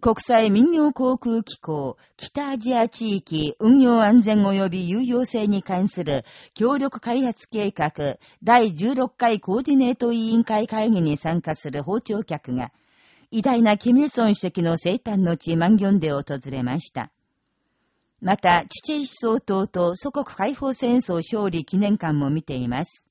国際民用航空機構北アジア地域運用安全及び有用性に関する協力開発計画第16回コーディネート委員会会議に参加する包丁客が、偉大なキミルソン主席の生誕の地マンギョンで訪れました。また、チュチェイ思想党と祖国解放戦争勝利記念館も見ています。